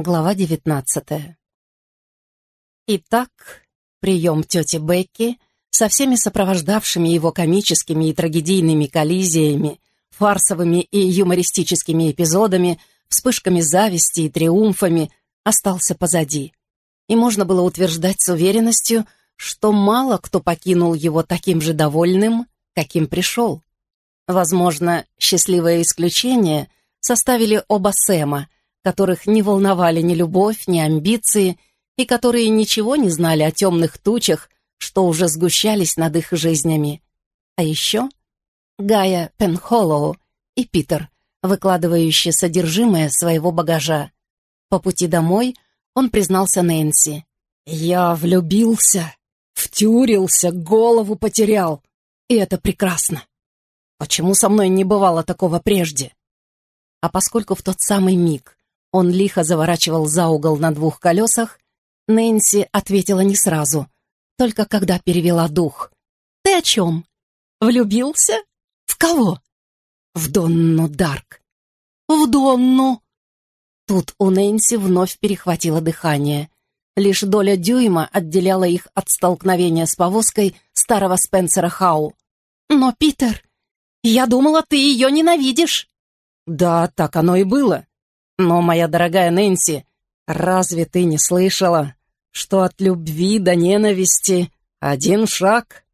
Глава девятнадцатая. Итак, прием тети Бекки со всеми сопровождавшими его комическими и трагедийными коллизиями, фарсовыми и юмористическими эпизодами, вспышками зависти и триумфами остался позади. И можно было утверждать с уверенностью, что мало кто покинул его таким же довольным, каким пришел. Возможно, счастливое исключение составили оба Сэма — которых не волновали ни любовь, ни амбиции, и которые ничего не знали о темных тучах, что уже сгущались над их жизнями. А еще Гая Пенхоллоу и Питер, выкладывающие содержимое своего багажа. По пути домой он признался Нэнси. «Я влюбился, втюрился, голову потерял, и это прекрасно. Почему со мной не бывало такого прежде?» А поскольку в тот самый миг он лихо заворачивал за угол на двух колесах. Нэнси ответила не сразу, только когда перевела дух. «Ты о чем? Влюбился? В кого?» «В Донну Дарк». «В Донну!» Тут у Нэнси вновь перехватило дыхание. Лишь доля дюйма отделяла их от столкновения с повозкой старого Спенсера Хау. «Но, Питер, я думала, ты ее ненавидишь!» «Да, так оно и было. Но, моя дорогая Нэнси, разве ты не слышала, что от любви до ненависти один шаг?